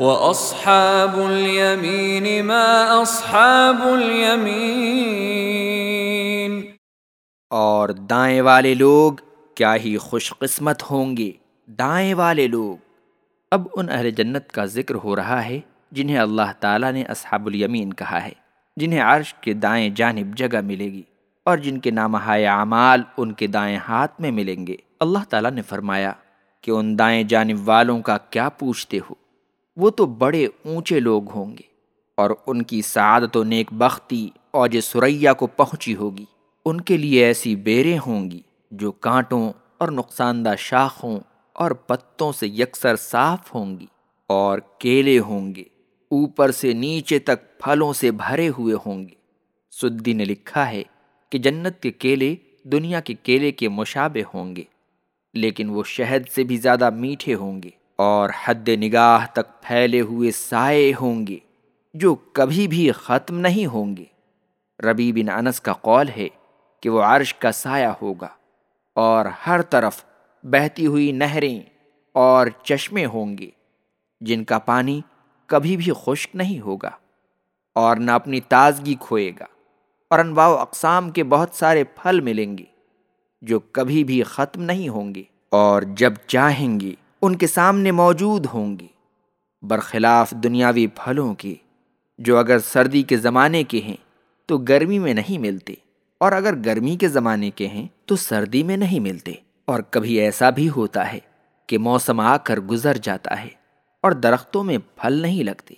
وَأَصْحَابُ الْيَمِينِ مَا أَصْحَابُ الْيَمِينِ اور دائیں والے لوگ کیا ہی خوش قسمت ہوں گے۔ دائیں والے لوگ۔ اب ان اہل جنت کا ذکر ہو رہا ہے جنہیں اللہ تعالیٰ نے اصحاب الیمین کہا ہے، جنہیں عرش کے دائیں جانب جگہ ملے گی اور جن کے نام اعمال ان کے دائیں ہاتھ میں ملیں گے۔ اللہ تعالیٰ نے فرمایا کہ ان دائیں جانب والوں کا کیا پوچھتے ہو؟ وہ تو بڑے اونچے لوگ ہوں گے اور ان کی سعادت و نیک بختی اوج سریا کو پہنچی ہوگی۔ ان کے لیے ایسی بیریں ہوں گی جو کانٹوں اور نقصان دہ شاخوں اور پتوں سے یکسر صاف ہوں گی اور کیلے ہوں گے۔ اوپر سے نیچے تک پھلوں سے بھرے ہوئے ہوں گے۔ سدی نے لکھا ہے کہ جنت کے کیلے دنیا کے کیلے کے مشابے ہوں گے، لیکن وہ شہد سے بھی زیادہ میٹھے ہوں گے۔ اور حد نگاہ تک پھیلے ہوئے سائے ہوں گے جو کبھی بھی ختم نہیں ہوں گے۔ ربی بن انس کا قول ہے کہ وہ عرش کا سایہ ہوگا اور ہر طرف بہتی ہوئی نہریں اور چشمے ہوں گے جن کا پانی کبھی بھی خشک نہیں ہوگا اور نہ اپنی تازگی کھوئے گا۔ اور انواع و اقسام کے بہت سارے پھل ملیں گے جو کبھی بھی ختم نہیں ہوں گے اور جب چاہیں گے ان کے سامنے موجود ہوں گے برخلاف دنیاوی پھلوں کے، جو اگر سردی کے زمانے کے ہیں، تو گرمی میں نہیں ملتے۔ اور اگر گرمی کے زمانے کے ہیں، تو سردی میں نہیں ملتے۔ اور کبھی ایسا بھی ہوتا ہے کہ موسم آ کر گزر جاتا ہے اور درختوں میں پھل نہیں لگتے۔